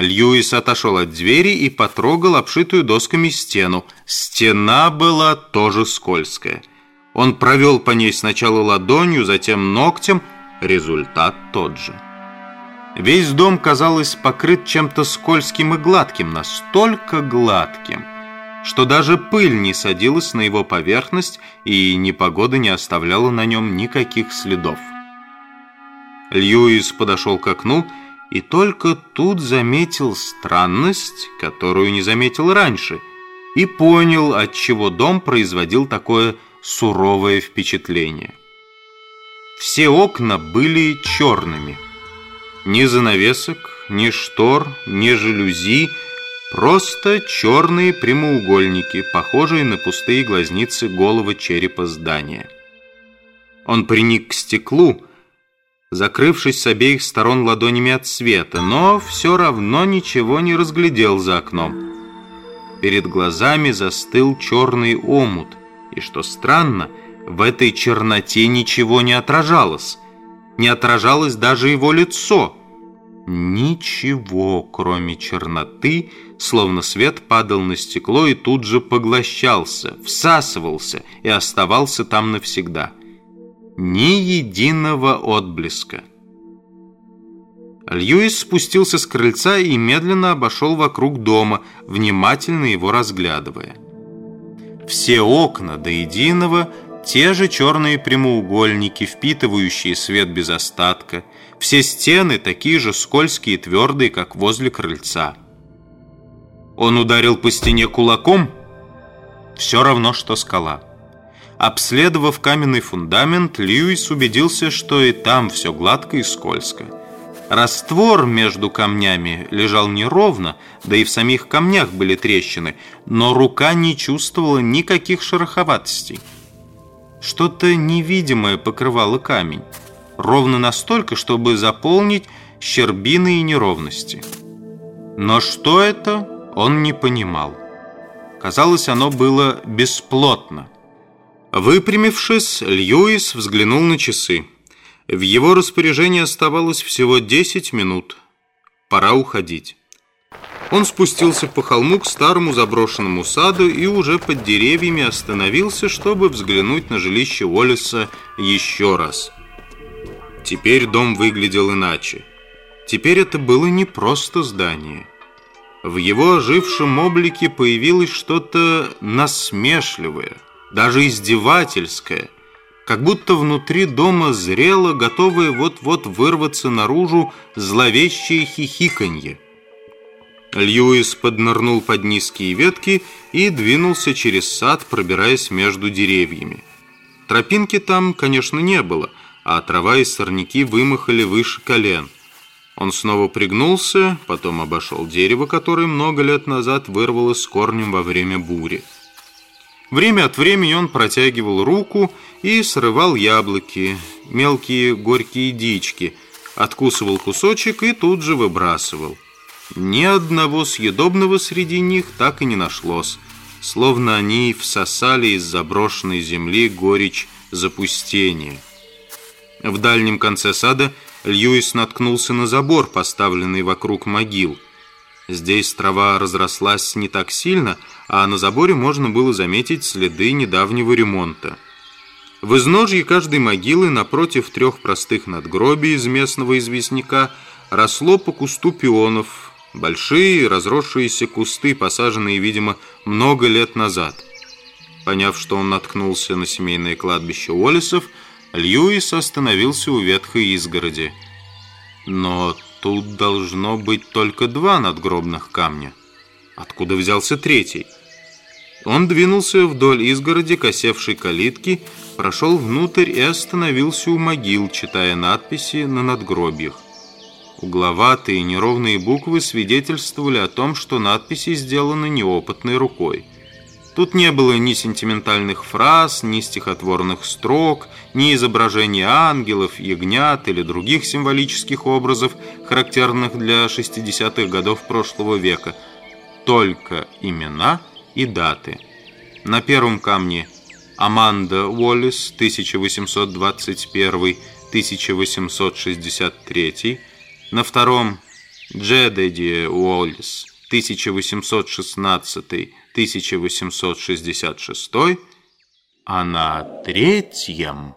Льюис отошел от двери и потрогал обшитую досками стену. Стена была тоже скользкая. Он провел по ней сначала ладонью, затем ногтем. Результат тот же. Весь дом, казалось, покрыт чем-то скользким и гладким, настолько гладким, что даже пыль не садилась на его поверхность и непогода не оставляла на нем никаких следов. Льюис подошел к окну и только тут заметил странность, которую не заметил раньше, и понял, отчего дом производил такое суровое впечатление. Все окна были черными. Ни занавесок, ни штор, ни жалюзи, просто черные прямоугольники, похожие на пустые глазницы голого черепа здания. Он приник к стеклу, закрывшись с обеих сторон ладонями от света, но все равно ничего не разглядел за окном. Перед глазами застыл черный омут, и, что странно, в этой черноте ничего не отражалось. Не отражалось даже его лицо. Ничего, кроме черноты, словно свет падал на стекло и тут же поглощался, всасывался и оставался там навсегда ни единого отблеска. Льюис спустился с крыльца и медленно обошел вокруг дома, внимательно его разглядывая. Все окна до единого те же черные прямоугольники, впитывающие свет без остатка, все стены такие же скользкие и твердые, как возле крыльца. Он ударил по стене кулаком, все равно, что скала. Обследовав каменный фундамент, Льюис убедился, что и там все гладко и скользко. Раствор между камнями лежал неровно, да и в самих камнях были трещины, но рука не чувствовала никаких шероховатостей. Что-то невидимое покрывало камень, ровно настолько, чтобы заполнить щербины и неровности. Но что это, он не понимал. Казалось, оно было бесплотно. Выпрямившись, Льюис взглянул на часы. В его распоряжении оставалось всего 10 минут. Пора уходить. Он спустился по холму к старому заброшенному саду и уже под деревьями остановился, чтобы взглянуть на жилище Уоллеса еще раз. Теперь дом выглядел иначе. Теперь это было не просто здание. В его ожившем облике появилось что-то насмешливое – даже издевательское, как будто внутри дома зрело, готовое вот-вот вырваться наружу зловещее хихиканье. Льюис поднырнул под низкие ветки и двинулся через сад, пробираясь между деревьями. Тропинки там, конечно, не было, а трава и сорняки вымахали выше колен. Он снова пригнулся, потом обошел дерево, которое много лет назад вырвалось с корнем во время бури. Время от времени он протягивал руку и срывал яблоки, мелкие горькие дички, откусывал кусочек и тут же выбрасывал. Ни одного съедобного среди них так и не нашлось, словно они всосали из заброшенной земли горечь запустения. В дальнем конце сада Льюис наткнулся на забор, поставленный вокруг могил – Здесь трава разрослась не так сильно, а на заборе можно было заметить следы недавнего ремонта. В изножье каждой могилы напротив трех простых надгробий из местного известняка росло по кусту пионов, большие разросшиеся кусты, посаженные, видимо, много лет назад. Поняв, что он наткнулся на семейное кладбище Уоллесов, Льюис остановился у ветхой изгороди. Но Тут должно быть только два надгробных камня. Откуда взялся третий? Он двинулся вдоль изгороди косевшей калитки, прошел внутрь и остановился у могил, читая надписи на надгробиях. Угловатые неровные буквы свидетельствовали о том, что надписи сделаны неопытной рукой. Тут не было ни сентиментальных фраз, ни стихотворных строк, ни изображений ангелов, ягнят или других символических образов, характерных для 60-х годов прошлого века. Только имена и даты. На первом камне Аманда Уоллес, 1821-1863, на втором Джедеди Уоллес 1816-1866, а на третьем